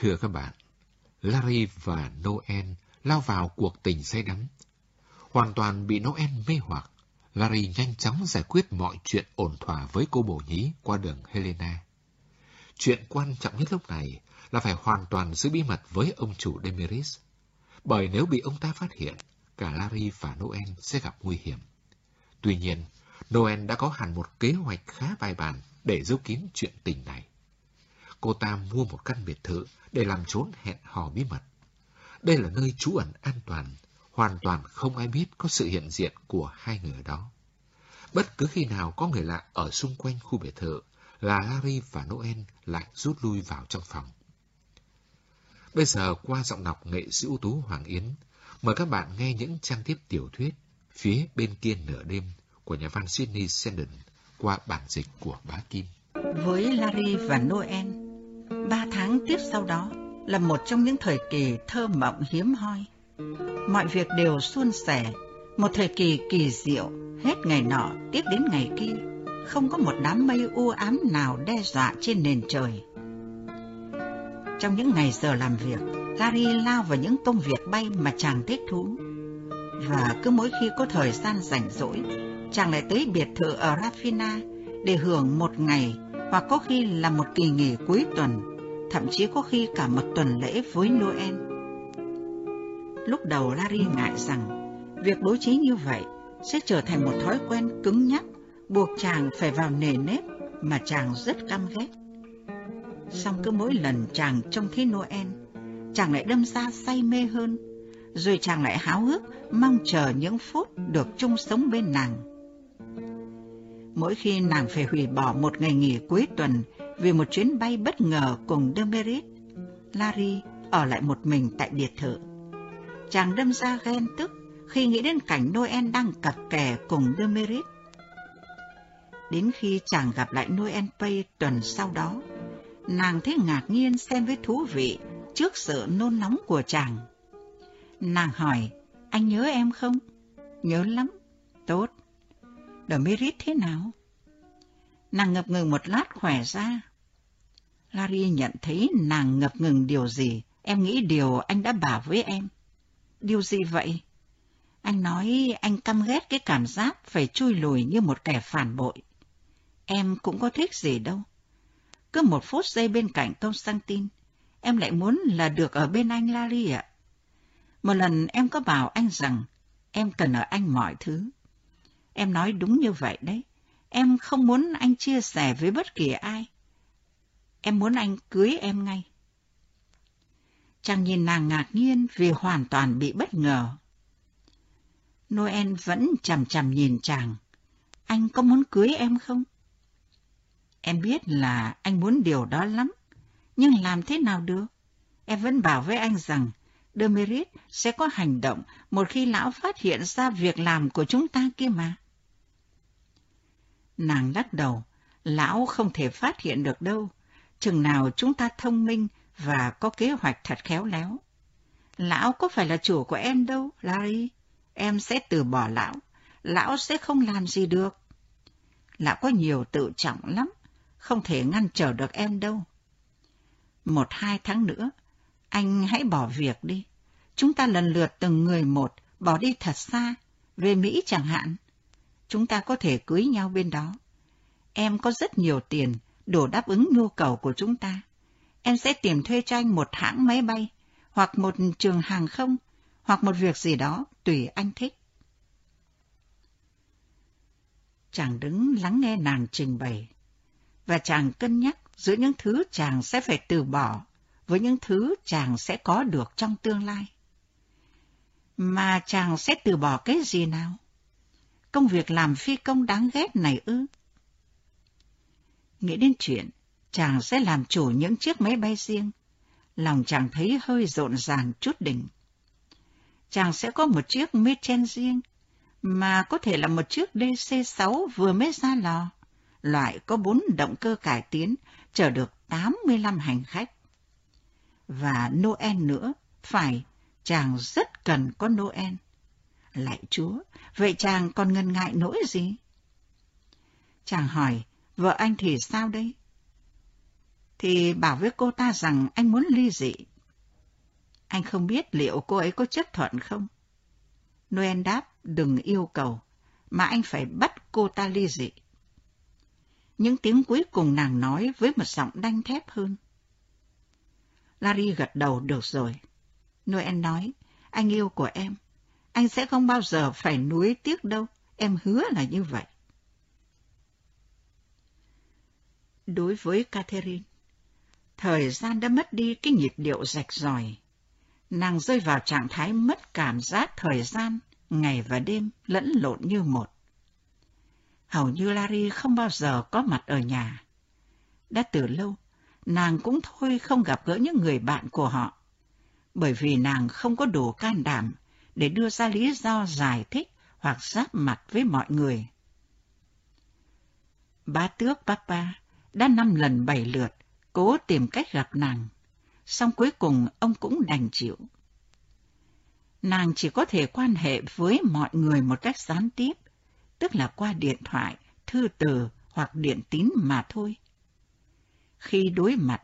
Thưa các bạn, Larry và Noel lao vào cuộc tình say đắm. Hoàn toàn bị Noel mê hoặc, Larry nhanh chóng giải quyết mọi chuyện ổn thỏa với cô bổ nhí qua đường Helena. Chuyện quan trọng nhất lúc này là phải hoàn toàn giữ bí mật với ông chủ Demiris, bởi nếu bị ông ta phát hiện, cả Larry và Noel sẽ gặp nguy hiểm. Tuy nhiên, Noel đã có hẳn một kế hoạch khá bài bản để giấu kín chuyện tình này. Cô ta mua một căn biệt thự để làm trốn hẹn hò bí mật. Đây là nơi trú ẩn an toàn, hoàn toàn không ai biết có sự hiện diện của hai người đó. Bất cứ khi nào có người lạ ở xung quanh khu biệt thự, là Larry và Noel lại rút lui vào trong phòng. Bây giờ qua giọng đọc nghệ sĩ ưu tú Hoàng Yến, mời các bạn nghe những trang tiếp tiểu thuyết Phía bên kia nửa đêm của nhà văn Sydney Sheldon qua bản dịch của Bá Kim. Với Larry và Noel, ba tháng tiếp sau đó là một trong những thời kỳ thơ mộng hiếm hoi. Mọi việc đều suôn sẻ, một thời kỳ kỳ diệu, hết ngày nọ tiếp đến ngày kia, không có một đám mây u ám nào đe dọa trên nền trời. Trong những ngày giờ làm việc, Larry lao vào những công việc bay mà chàng thích thú. Và cứ mỗi khi có thời gian rảnh rỗi, chàng lại tới biệt thự ở Rafina để hưởng một ngày hoặc có khi là một kỳ nghỉ cuối tuần, thậm chí có khi cả một tuần lễ với Noel. Lúc đầu Larry ngại rằng việc bố trí như vậy sẽ trở thành một thói quen cứng nhắc, buộc chàng phải vào nề nếp mà chàng rất căm ghét. Xong cứ mỗi lần chàng trông thấy Noel, chàng lại đâm ra say mê hơn, rồi chàng lại háo hức mong chờ những phút được chung sống bên nàng. Mỗi khi nàng phải hủy bỏ một ngày nghỉ cuối tuần vì một chuyến bay bất ngờ cùng Demerit, Larry ở lại một mình tại biệt thự. Chàng đâm ra ghen tức khi nghĩ đến cảnh Noel đang cặp kè cùng Demerit. Đến khi chàng gặp lại Noel Pay tuần sau đó, nàng thấy ngạc nhiên xen với thú vị trước sự nôn nóng của chàng. Nàng hỏi, anh nhớ em không? Nhớ lắm. Tốt. Demerit thế nào? Nàng ngập ngừng một lát khỏe ra. Larry nhận thấy nàng ngập ngừng điều gì, em nghĩ điều anh đã bảo với em. Điều gì vậy? Anh nói anh căm ghét cái cảm giác phải chui lùi như một kẻ phản bội. Em cũng có thích gì đâu. Cứ một phút giây bên cạnh Constantine, em lại muốn là được ở bên anh Larry ạ. Một lần em có bảo anh rằng em cần ở anh mọi thứ. Em nói đúng như vậy đấy. Em không muốn anh chia sẻ với bất kỳ ai. Em muốn anh cưới em ngay. Chàng nhìn nàng ngạc nhiên vì hoàn toàn bị bất ngờ. Noel vẫn chằm chằm nhìn chàng. Anh có muốn cưới em không? Em biết là anh muốn điều đó lắm, nhưng làm thế nào được? Em vẫn bảo với anh rằng Demerit sẽ có hành động một khi lão phát hiện ra việc làm của chúng ta kia mà. Nàng lắc đầu, lão không thể phát hiện được đâu, chừng nào chúng ta thông minh và có kế hoạch thật khéo léo. Lão có phải là chủ của em đâu, Larry. Em sẽ từ bỏ lão, lão sẽ không làm gì được. Lão có nhiều tự trọng lắm, không thể ngăn trở được em đâu. Một hai tháng nữa, anh hãy bỏ việc đi. Chúng ta lần lượt từng người một, bỏ đi thật xa, về Mỹ chẳng hạn chúng ta có thể cưới nhau bên đó. Em có rất nhiều tiền, đủ đáp ứng nhu cầu của chúng ta. Em sẽ tìm thuê cho anh một hãng máy bay, hoặc một trường hàng không, hoặc một việc gì đó, tùy anh thích. Chàng đứng lắng nghe nàng trình bày, và chàng cân nhắc giữa những thứ chàng sẽ phải từ bỏ với những thứ chàng sẽ có được trong tương lai. Mà chàng sẽ từ bỏ cái gì nào? công việc làm phi công đáng ghét này ư? Nghĩ đến chuyện, chàng sẽ làm chủ những chiếc máy bay riêng. Lòng chàng thấy hơi rộn ràng chút đỉnh. Chàng sẽ có một chiếc Mitchell riêng, mà có thể là một chiếc DC-6 vừa mới ra lò. Loại có bốn động cơ cải tiến, chở được 85 hành khách. Và Noel nữa, phải, chàng rất cần có Noel. Lại Chúa, vậy chàng còn ngần ngại nỗi gì? Chàng hỏi, vợ anh thì sao đây? thì bảo với cô ta rằng anh muốn ly dị. Anh không biết liệu cô ấy có chấp thuận không? Noel đáp đừng yêu cầu, mà anh phải bắt cô ta ly dị. Những tiếng cuối cùng nàng nói với một giọng đanh thép hơn. Larry gật đầu được rồi. Noel nói, anh yêu của em. Anh sẽ không bao giờ phải nuối tiếc đâu. Em hứa là như vậy. Đối với Catherine, thời gian đã mất đi cái nhịp điệu rạch ròi. Nàng rơi vào trạng thái mất cảm giác thời gian, ngày và đêm lẫn lộn như một. Hầu như Larry không bao giờ có mặt ở nhà. Đã từ lâu, nàng cũng thôi không gặp gỡ những người bạn của họ, bởi vì nàng không có đủ can đảm để đưa ra lý do giải thích hoặc giáp mặt với mọi người. Bá tước Papa đã năm lần bảy lượt cố tìm cách gặp nàng, song cuối cùng ông cũng đành chịu. Nàng chỉ có thể quan hệ với mọi người một cách gián tiếp, tức là qua điện thoại, thư từ hoặc điện tín mà thôi. Khi đối mặt,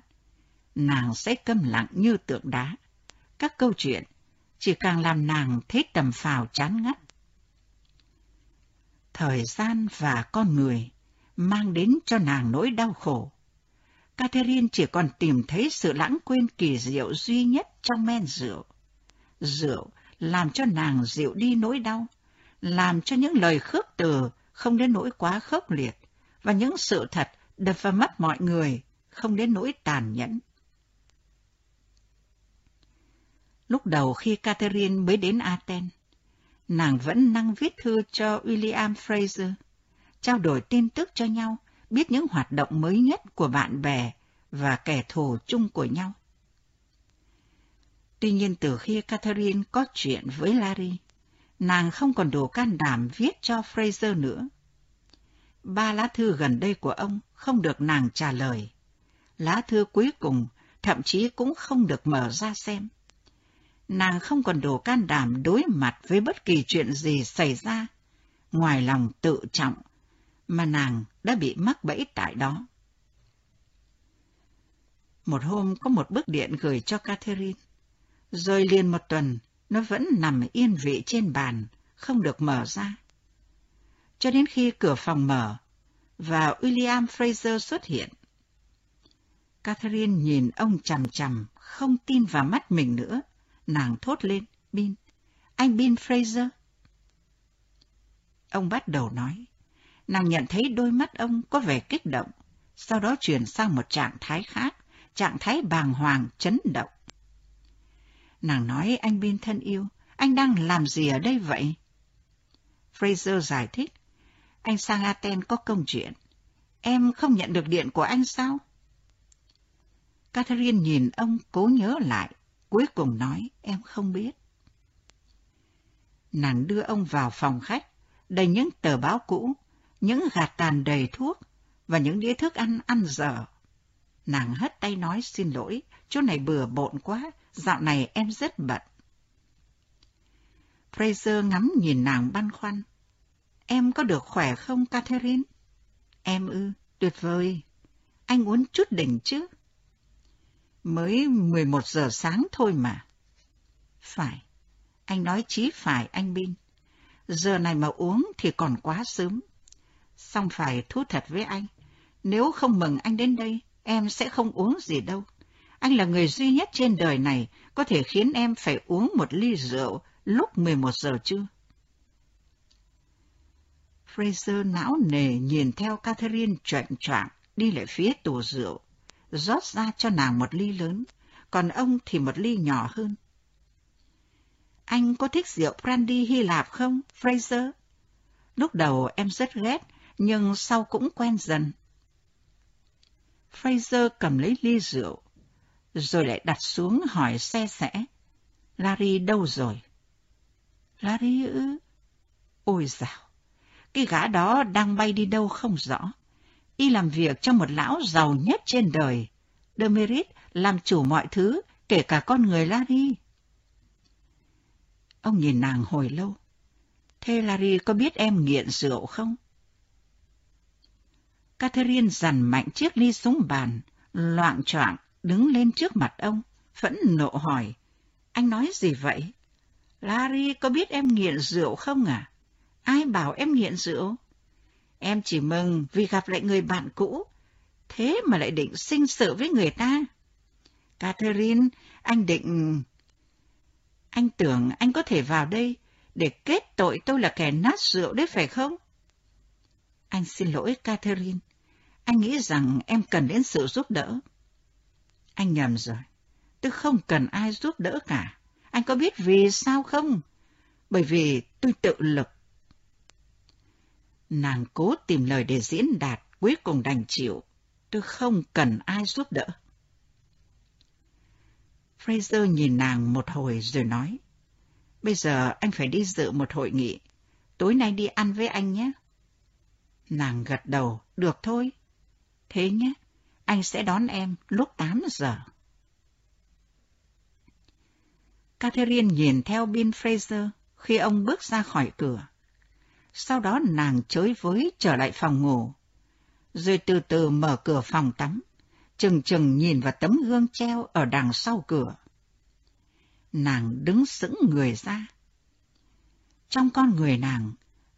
nàng sẽ câm lặng như tượng đá. Các câu chuyện chỉ càng làm nàng thấy tầm phào chán ngắt. Thời gian và con người mang đến cho nàng nỗi đau khổ. Catherine chỉ còn tìm thấy sự lãng quên kỳ diệu duy nhất trong men rượu. Rượu làm cho nàng dịu đi nỗi đau, làm cho những lời khước từ không đến nỗi quá khốc liệt, và những sự thật đập vào mắt mọi người không đến nỗi tàn nhẫn. Lúc đầu khi Catherine mới đến Athens, nàng vẫn năng viết thư cho William Fraser, trao đổi tin tức cho nhau, biết những hoạt động mới nhất của bạn bè và kẻ thù chung của nhau. Tuy nhiên từ khi Catherine có chuyện với Larry, nàng không còn đủ can đảm viết cho Fraser nữa. Ba lá thư gần đây của ông không được nàng trả lời. Lá thư cuối cùng thậm chí cũng không được mở ra xem. Nàng không còn đủ can đảm đối mặt với bất kỳ chuyện gì xảy ra, ngoài lòng tự trọng, mà nàng đã bị mắc bẫy tại đó. Một hôm có một bức điện gửi cho Catherine, rồi liền một tuần nó vẫn nằm yên vị trên bàn, không được mở ra. Cho đến khi cửa phòng mở và William Fraser xuất hiện. Catherine nhìn ông chằm chằm, không tin vào mắt mình nữa. Nàng thốt lên, Bin, anh Bin Fraser. Ông bắt đầu nói. Nàng nhận thấy đôi mắt ông có vẻ kích động, sau đó chuyển sang một trạng thái khác, trạng thái bàng hoàng, chấn động. Nàng nói anh bên thân yêu, anh đang làm gì ở đây vậy? Fraser giải thích, anh sang Aten có công chuyện. Em không nhận được điện của anh sao? Catherine nhìn ông cố nhớ lại, cuối cùng nói em không biết. Nàng đưa ông vào phòng khách, đầy những tờ báo cũ, những gạt tàn đầy thuốc và những đĩa thức ăn ăn dở. Nàng hất tay nói xin lỗi, chỗ này bừa bộn quá, dạo này em rất bận. Fraser ngắm nhìn nàng băn khoăn. Em có được khỏe không, Catherine? Em ư, tuyệt vời. Anh uống chút đỉnh chứ? Mới 11 giờ sáng thôi mà. Phải, anh nói chí phải anh Bin. Giờ này mà uống thì còn quá sớm. Xong phải thú thật với anh, nếu không mừng anh đến đây, em sẽ không uống gì đâu. Anh là người duy nhất trên đời này có thể khiến em phải uống một ly rượu lúc 11 giờ trưa. Fraser não nề nhìn theo Catherine choạng choạng đi lại phía tủ rượu, rót ra cho nàng một ly lớn, còn ông thì một ly nhỏ hơn. Anh có thích rượu brandy Hy Lạp không, Fraser? Lúc đầu em rất ghét, nhưng sau cũng quen dần. Fraser cầm lấy ly rượu, rồi lại đặt xuống hỏi xe sẻ. Larry đâu rồi? Larry ư? Ôi dào! Cái gã đó đang bay đi đâu không rõ. Y làm việc cho một lão giàu nhất trên đời. Demerit làm chủ mọi thứ, kể cả con người Larry. Ông nhìn nàng hồi lâu. Thế Larry có biết em nghiện rượu không? Catherine dằn mạnh chiếc ly xuống bàn, loạn choạng đứng lên trước mặt ông, phẫn nộ hỏi. Anh nói gì vậy? Larry có biết em nghiện rượu không à? Ai bảo em nghiện rượu? Em chỉ mừng vì gặp lại người bạn cũ, thế mà lại định sinh sự với người ta. Catherine, anh định... Anh tưởng anh có thể vào đây để kết tội tôi là kẻ nát rượu đấy phải không? Anh xin lỗi Catherine, anh nghĩ rằng em cần đến sự giúp đỡ. Anh nhầm rồi, tôi không cần ai giúp đỡ cả. Anh có biết vì sao không? Bởi vì tôi tự lực. Nàng cố tìm lời để diễn đạt, cuối cùng đành chịu. Tôi không cần ai giúp đỡ. Fraser nhìn nàng một hồi rồi nói, Bây giờ anh phải đi dự một hội nghị. Tối nay đi ăn với anh nhé. Nàng gật đầu, được thôi. Thế nhé, anh sẽ đón em lúc 8 giờ. Catherine nhìn theo Bill Fraser khi ông bước ra khỏi cửa. Sau đó nàng chới với trở lại phòng ngủ, rồi từ từ mở cửa phòng tắm, chừng chừng nhìn vào tấm gương treo ở đằng sau cửa. Nàng đứng sững người ra. Trong con người nàng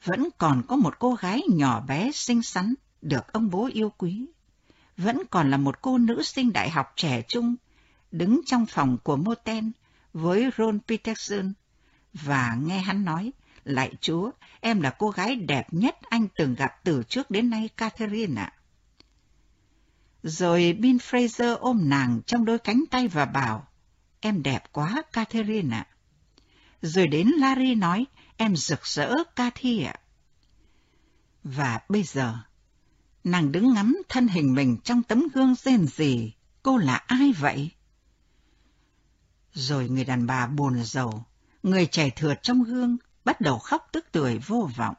vẫn còn có một cô gái nhỏ bé xinh xắn được ông bố yêu quý. Vẫn còn là một cô nữ sinh đại học trẻ trung, đứng trong phòng của Moten với Ron Peterson và nghe hắn nói, lại chúa, em là cô gái đẹp nhất anh từng gặp từ trước đến nay, Catherine ạ. Rồi Bill Fraser ôm nàng trong đôi cánh tay và bảo, em đẹp quá, Catherine ạ. Rồi đến Larry nói, em rực rỡ, Cathy ạ. Và bây giờ, nàng đứng ngắm thân hình mình trong tấm gương rên rỉ, cô là ai vậy? Rồi người đàn bà buồn rầu, người trẻ thượt trong gương, bắt đầu khóc tức tưởi vô vọng.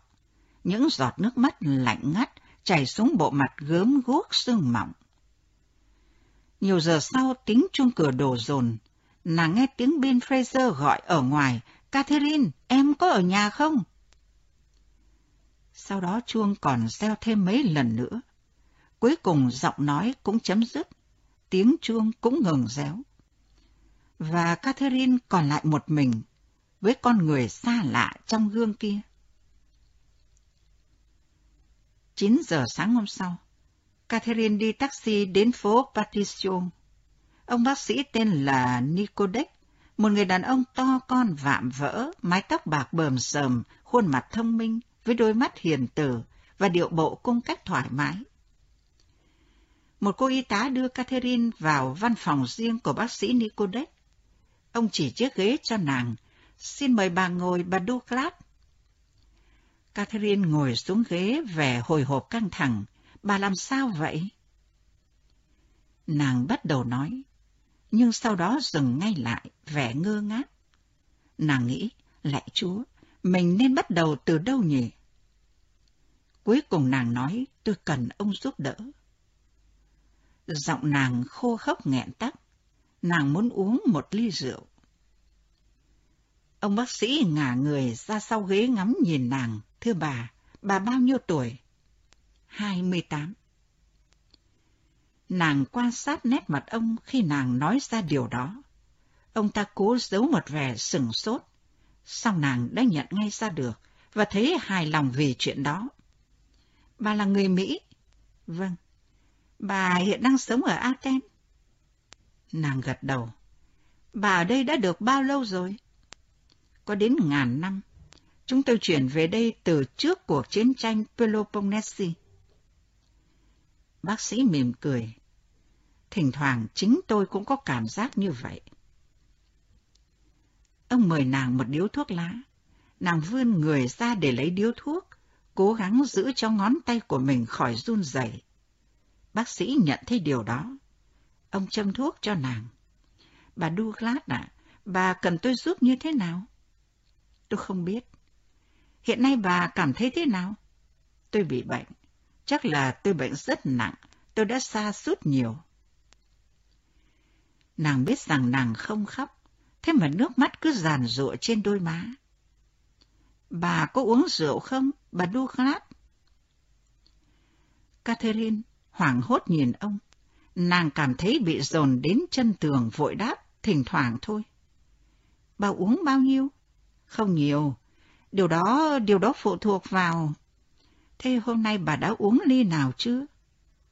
Những giọt nước mắt lạnh ngắt chảy xuống bộ mặt gớm guốc sương mỏng. Nhiều giờ sau tiếng chuông cửa đổ dồn, nàng nghe tiếng Bill Fraser gọi ở ngoài, Catherine, em có ở nhà không? Sau đó chuông còn reo thêm mấy lần nữa. Cuối cùng giọng nói cũng chấm dứt, tiếng chuông cũng ngừng réo. Và Catherine còn lại một mình, với con người xa lạ trong gương kia. 9 giờ sáng hôm sau, Catherine đi taxi đến phố Patricio. Ông bác sĩ tên là Nicodec, một người đàn ông to con vạm vỡ, mái tóc bạc bờm sờm, khuôn mặt thông minh, với đôi mắt hiền từ và điệu bộ cung cách thoải mái. Một cô y tá đưa Catherine vào văn phòng riêng của bác sĩ Nicodet. Ông chỉ chiếc ghế cho nàng. Xin mời bà ngồi, bà Douglas. Catherine ngồi xuống ghế vẻ hồi hộp căng thẳng. Bà làm sao vậy? Nàng bắt đầu nói, nhưng sau đó dừng ngay lại, vẻ ngơ ngác. Nàng nghĩ, lại chúa, mình nên bắt đầu từ đâu nhỉ? Cuối cùng nàng nói, tôi cần ông giúp đỡ. Giọng nàng khô khốc nghẹn tắc, nàng muốn uống một ly rượu. Ông bác sĩ ngả người ra sau ghế ngắm nhìn nàng, thưa bà, bà bao nhiêu tuổi? Hai mươi tám. Nàng quan sát nét mặt ông khi nàng nói ra điều đó. Ông ta cố giấu một vẻ sừng sốt, sau nàng đã nhận ngay ra được và thấy hài lòng về chuyện đó. Bà là người Mỹ. Vâng. Bà hiện đang sống ở Athens. Nàng gật đầu. Bà ở đây đã được bao lâu rồi? Có đến ngàn năm. Chúng tôi chuyển về đây từ trước cuộc chiến tranh Peloponnese. Bác sĩ mỉm cười. Thỉnh thoảng chính tôi cũng có cảm giác như vậy. Ông mời nàng một điếu thuốc lá. Nàng vươn người ra để lấy điếu thuốc, cố gắng giữ cho ngón tay của mình khỏi run rẩy. Bác sĩ nhận thấy điều đó. Ông châm thuốc cho nàng. Bà Douglas ạ, bà cần tôi giúp như thế nào? Tôi không biết. Hiện nay bà cảm thấy thế nào? Tôi bị bệnh. Chắc là tôi bệnh rất nặng. Tôi đã xa suốt nhiều. Nàng biết rằng nàng không khóc, thế mà nước mắt cứ giàn rụa trên đôi má. Bà có uống rượu không, bà Douglas? Catherine hoảng hốt nhìn ông. Nàng cảm thấy bị dồn đến chân tường vội đáp, thỉnh thoảng thôi. Bà uống bao nhiêu? Không nhiều. Điều đó, điều đó phụ thuộc vào... Thế hôm nay bà đã uống ly nào chưa?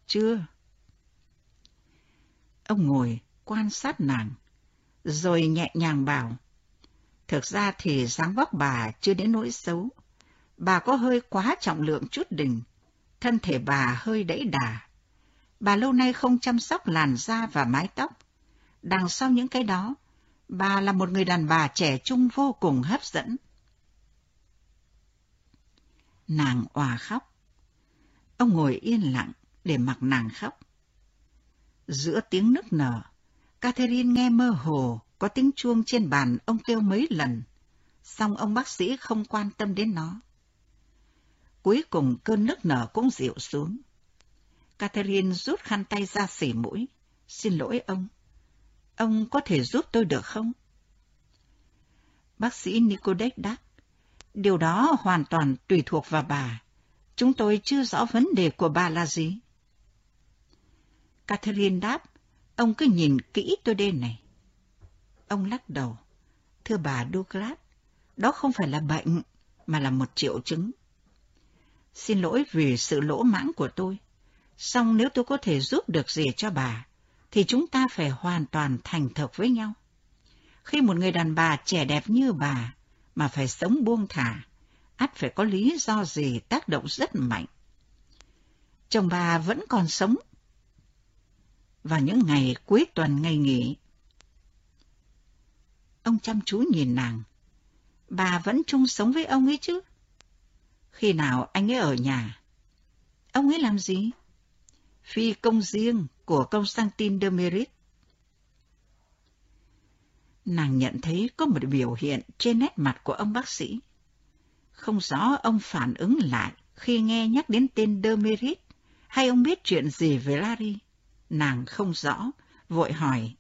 Chưa. Ông ngồi quan sát nàng, rồi nhẹ nhàng bảo. Thực ra thì dáng vóc bà chưa đến nỗi xấu. Bà có hơi quá trọng lượng chút đỉnh, thân thể bà hơi đẫy đà. Bà lâu nay không chăm sóc làn da và mái tóc. Đằng sau những cái đó, bà là một người đàn bà trẻ trung vô cùng hấp dẫn. Nàng òa khóc. Ông ngồi yên lặng để mặc nàng khóc. Giữa tiếng nức nở, Catherine nghe mơ hồ có tiếng chuông trên bàn ông kêu mấy lần, song ông bác sĩ không quan tâm đến nó. Cuối cùng cơn nức nở cũng dịu xuống. Catherine rút khăn tay ra xỉ mũi. Xin lỗi ông. Ông có thể giúp tôi được không? Bác sĩ Nicodec đáp. Điều đó hoàn toàn tùy thuộc vào bà. Chúng tôi chưa rõ vấn đề của bà là gì. Catherine đáp. Ông cứ nhìn kỹ tôi đây này. Ông lắc đầu. Thưa bà Douglas, đó không phải là bệnh, mà là một triệu chứng. Xin lỗi vì sự lỗ mãng của tôi. Song nếu tôi có thể giúp được gì cho bà, thì chúng ta phải hoàn toàn thành thực với nhau. Khi một người đàn bà trẻ đẹp như bà mà phải sống buông thả, ắt phải có lý do gì tác động rất mạnh. Chồng bà vẫn còn sống. Vào những ngày cuối tuần ngày nghỉ, ông chăm chú nhìn nàng. Bà vẫn chung sống với ông ấy chứ? Khi nào anh ấy ở nhà? Ông ấy làm gì? phi công riêng của Constantine de Merit. Nàng nhận thấy có một biểu hiện trên nét mặt của ông bác sĩ. Không rõ ông phản ứng lại khi nghe nhắc đến tên de Merit, hay ông biết chuyện gì về Larry. Nàng không rõ, vội hỏi.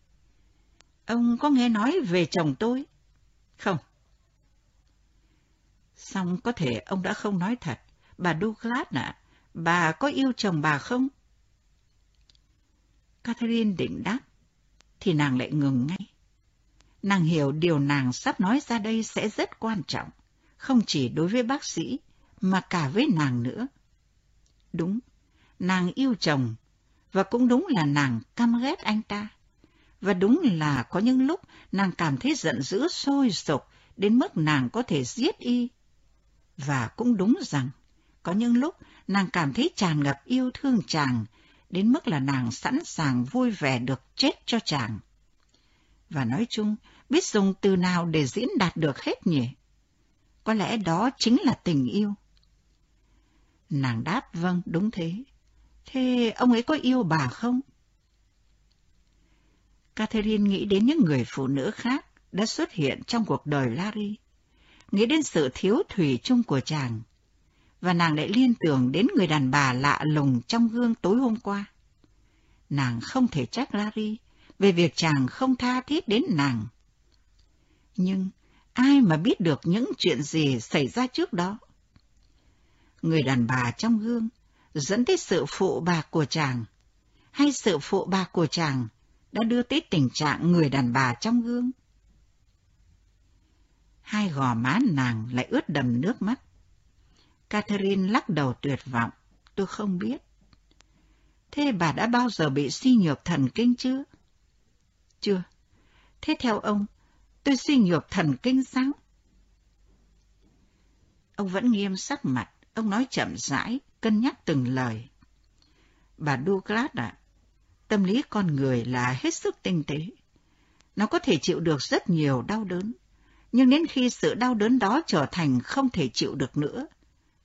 Ông có nghe nói về chồng tôi? Không. Xong có thể ông đã không nói thật. Bà Douglas ạ, bà có yêu chồng bà không? Catherine định đáp, thì nàng lại ngừng ngay. Nàng hiểu điều nàng sắp nói ra đây sẽ rất quan trọng, không chỉ đối với bác sĩ, mà cả với nàng nữa. Đúng, nàng yêu chồng, và cũng đúng là nàng căm ghét anh ta. Và đúng là có những lúc nàng cảm thấy giận dữ sôi sục đến mức nàng có thể giết y. Và cũng đúng rằng, có những lúc nàng cảm thấy tràn ngập yêu thương chàng đến mức là nàng sẵn sàng vui vẻ được chết cho chàng. Và nói chung, biết dùng từ nào để diễn đạt được hết nhỉ? Có lẽ đó chính là tình yêu. Nàng đáp vâng, đúng thế. Thế ông ấy có yêu bà không? Catherine nghĩ đến những người phụ nữ khác đã xuất hiện trong cuộc đời Larry, nghĩ đến sự thiếu thủy chung của chàng, và nàng lại liên tưởng đến người đàn bà lạ lùng trong gương tối hôm qua. Nàng không thể trách Larry về việc chàng không tha thiết đến nàng. Nhưng ai mà biết được những chuyện gì xảy ra trước đó? Người đàn bà trong gương dẫn tới sự phụ bạc của chàng, hay sự phụ bạc của chàng đã đưa tới tình trạng người đàn bà trong gương? Hai gò má nàng lại ướt đầm nước mắt. Catherine lắc đầu tuyệt vọng. Tôi không biết. Thế bà đã bao giờ bị suy nhược thần kinh chưa? Chưa. Thế theo ông, tôi suy nhược thần kinh sao? Ông vẫn nghiêm sắc mặt, ông nói chậm rãi, cân nhắc từng lời. Bà Douglas ạ, tâm lý con người là hết sức tinh tế. Nó có thể chịu được rất nhiều đau đớn, nhưng đến khi sự đau đớn đó trở thành không thể chịu được nữa,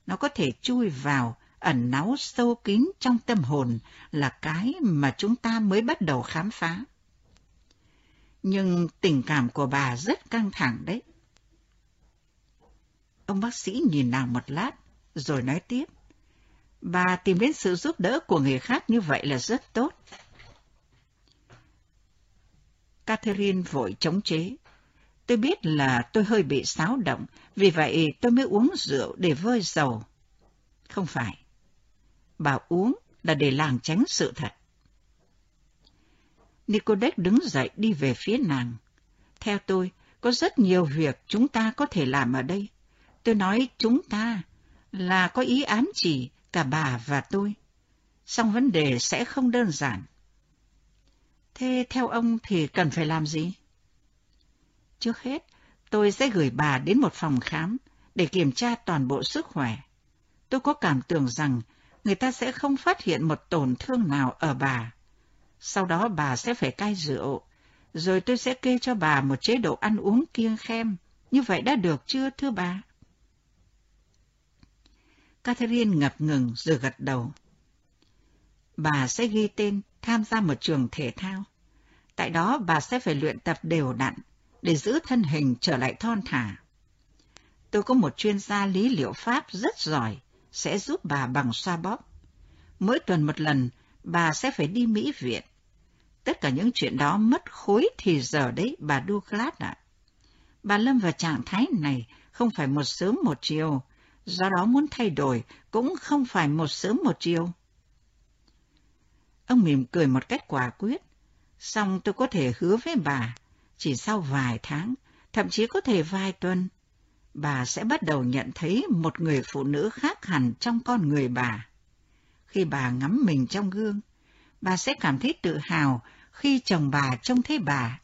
nó có thể chui vào, ẩn náu sâu kín trong tâm hồn là cái mà chúng ta mới bắt đầu khám phá. Nhưng tình cảm của bà rất căng thẳng đấy. Ông bác sĩ nhìn nàng một lát, rồi nói tiếp. Bà tìm đến sự giúp đỡ của người khác như vậy là rất tốt. Catherine vội chống chế. Tôi biết là tôi hơi bị xáo động, vì vậy tôi mới uống rượu để vơi dầu. Không phải. Bà uống là để làng tránh sự thật. Nicodec đứng dậy đi về phía nàng. Theo tôi, có rất nhiều việc chúng ta có thể làm ở đây. Tôi nói chúng ta là có ý ám chỉ cả bà và tôi. Song vấn đề sẽ không đơn giản. Thế theo ông thì cần phải làm gì? Trước hết, tôi sẽ gửi bà đến một phòng khám để kiểm tra toàn bộ sức khỏe. Tôi có cảm tưởng rằng người ta sẽ không phát hiện một tổn thương nào ở bà. Sau đó bà sẽ phải cai rượu, rồi tôi sẽ kê cho bà một chế độ ăn uống kiêng khem. Như vậy đã được chưa thưa bà? Catherine ngập ngừng rồi gật đầu. Bà sẽ ghi tên tham gia một trường thể thao. Tại đó bà sẽ phải luyện tập đều đặn để giữ thân hình trở lại thon thả. Tôi có một chuyên gia lý liệu pháp rất giỏi, sẽ giúp bà bằng xoa bóp. Mỗi tuần một lần, bà sẽ phải đi Mỹ viện. Tất cả những chuyện đó mất khối thì giờ đấy, bà Douglas ạ. Bà lâm vào trạng thái này không phải một sớm một chiều, do đó muốn thay đổi cũng không phải một sớm một chiều. Ông mỉm cười một cách quả quyết, xong tôi có thể hứa với bà, chỉ sau vài tháng, thậm chí có thể vài tuần, bà sẽ bắt đầu nhận thấy một người phụ nữ khác hẳn trong con người bà. Khi bà ngắm mình trong gương, bà sẽ cảm thấy tự hào khi chồng bà trông thấy bà.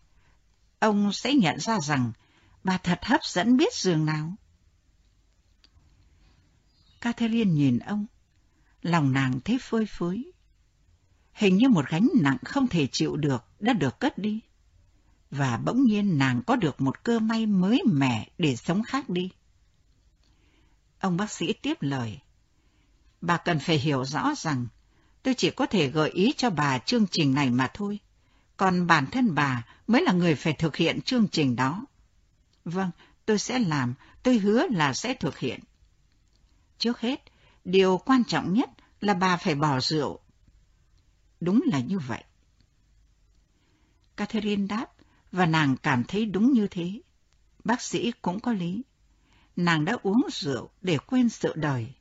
Ông sẽ nhận ra rằng bà thật hấp dẫn biết giường nào. Catherine nhìn ông, lòng nàng thế phơi phới. Hình như một gánh nặng không thể chịu được đã được cất đi. Và bỗng nhiên nàng có được một cơ may mới mẻ để sống khác đi. Ông bác sĩ tiếp lời. Bà cần phải hiểu rõ rằng tôi chỉ có thể gợi ý cho bà chương trình này mà thôi. Còn bản thân bà mới là người phải thực hiện chương trình đó. Vâng, tôi sẽ làm, tôi hứa là sẽ thực hiện. Trước hết, điều quan trọng nhất là bà phải bỏ rượu. Đúng là như vậy. Catherine đáp, và nàng cảm thấy đúng như thế. Bác sĩ cũng có lý. Nàng đã uống rượu để quên sự đời.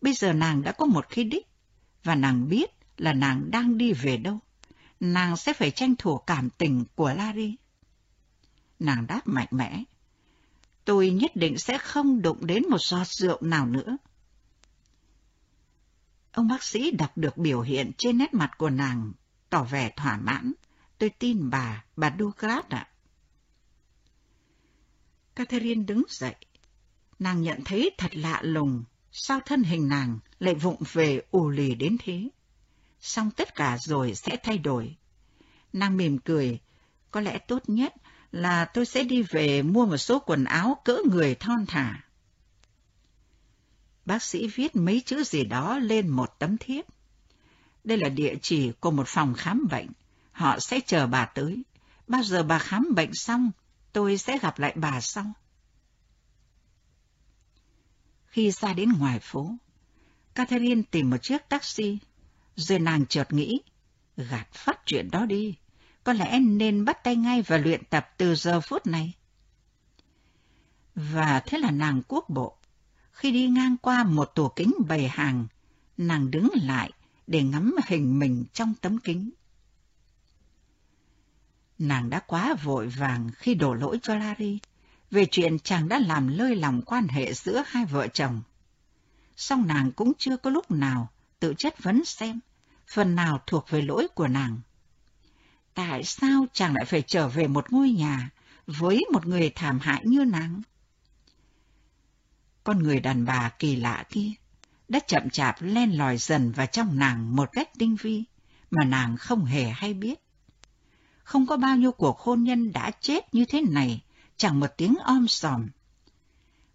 Bây giờ nàng đã có một khi đích, và nàng biết là nàng đang đi về đâu. Nàng sẽ phải tranh thủ cảm tình của Larry. Nàng đáp mạnh mẽ tôi nhất định sẽ không đụng đến một giọt rượu nào nữa. Ông bác sĩ đọc được biểu hiện trên nét mặt của nàng, tỏ vẻ thỏa mãn. Tôi tin bà, bà Douglas ạ. Catherine đứng dậy. Nàng nhận thấy thật lạ lùng, sao thân hình nàng lại vụng về ù lì đến thế. Xong tất cả rồi sẽ thay đổi. Nàng mỉm cười, có lẽ tốt nhất là tôi sẽ đi về mua một số quần áo cỡ người thon thả. Bác sĩ viết mấy chữ gì đó lên một tấm thiếp. Đây là địa chỉ của một phòng khám bệnh. Họ sẽ chờ bà tới. Bao giờ bà khám bệnh xong, tôi sẽ gặp lại bà sau. Khi ra đến ngoài phố, Catherine tìm một chiếc taxi, rồi nàng chợt nghĩ, gạt phát chuyện đó đi có lẽ nên bắt tay ngay và luyện tập từ giờ phút này. Và thế là nàng quốc bộ. Khi đi ngang qua một tủ kính bày hàng, nàng đứng lại để ngắm hình mình trong tấm kính. Nàng đã quá vội vàng khi đổ lỗi cho Larry về chuyện chàng đã làm lơi lòng quan hệ giữa hai vợ chồng. Song nàng cũng chưa có lúc nào tự chất vấn xem phần nào thuộc về lỗi của nàng tại sao chàng lại phải trở về một ngôi nhà với một người thảm hại như nàng? Con người đàn bà kỳ lạ kia đã chậm chạp len lòi dần vào trong nàng một cách tinh vi mà nàng không hề hay biết. Không có bao nhiêu cuộc hôn nhân đã chết như thế này, chẳng một tiếng om sòm.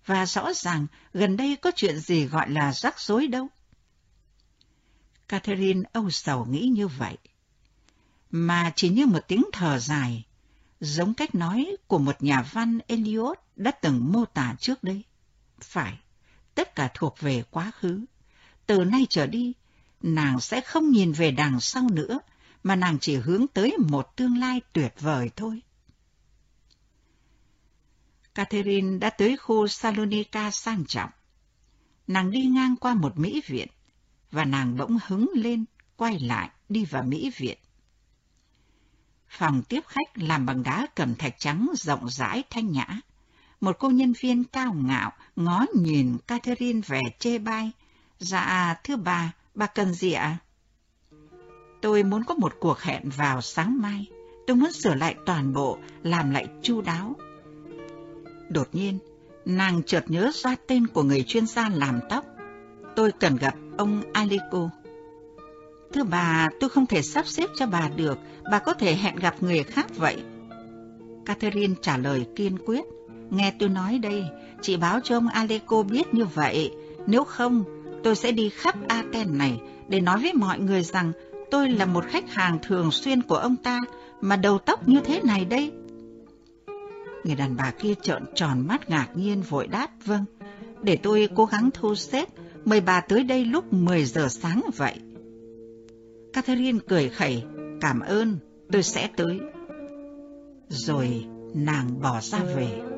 Và rõ ràng gần đây có chuyện gì gọi là rắc rối đâu. Catherine âu sầu nghĩ như vậy mà chỉ như một tiếng thở dài, giống cách nói của một nhà văn Eliot đã từng mô tả trước đây. Phải, tất cả thuộc về quá khứ. Từ nay trở đi, nàng sẽ không nhìn về đằng sau nữa, mà nàng chỉ hướng tới một tương lai tuyệt vời thôi. Catherine đã tới khu Salonika sang trọng. Nàng đi ngang qua một mỹ viện, và nàng bỗng hứng lên, quay lại, đi vào mỹ viện. Phòng tiếp khách làm bằng đá cẩm thạch trắng rộng rãi thanh nhã. Một cô nhân viên cao ngạo ngó nhìn Catherine vẻ chê bai. Dạ, thưa bà, bà cần gì ạ? Tôi muốn có một cuộc hẹn vào sáng mai. Tôi muốn sửa lại toàn bộ, làm lại chu đáo. Đột nhiên, nàng chợt nhớ ra tên của người chuyên gia làm tóc. Tôi cần gặp ông Alico. Thưa bà, tôi không thể sắp xếp cho bà được, bà có thể hẹn gặp người khác vậy. Catherine trả lời kiên quyết. Nghe tôi nói đây, chị báo cho ông Aleco biết như vậy. Nếu không, tôi sẽ đi khắp Aten này để nói với mọi người rằng tôi là một khách hàng thường xuyên của ông ta, mà đầu tóc như thế này đây. Người đàn bà kia trợn tròn mắt ngạc nhiên vội đáp, vâng, để tôi cố gắng thu xếp, mời bà tới đây lúc 10 giờ sáng vậy. Catherine cười khẩy, cảm ơn, tôi sẽ tới. Rồi nàng bỏ ra về.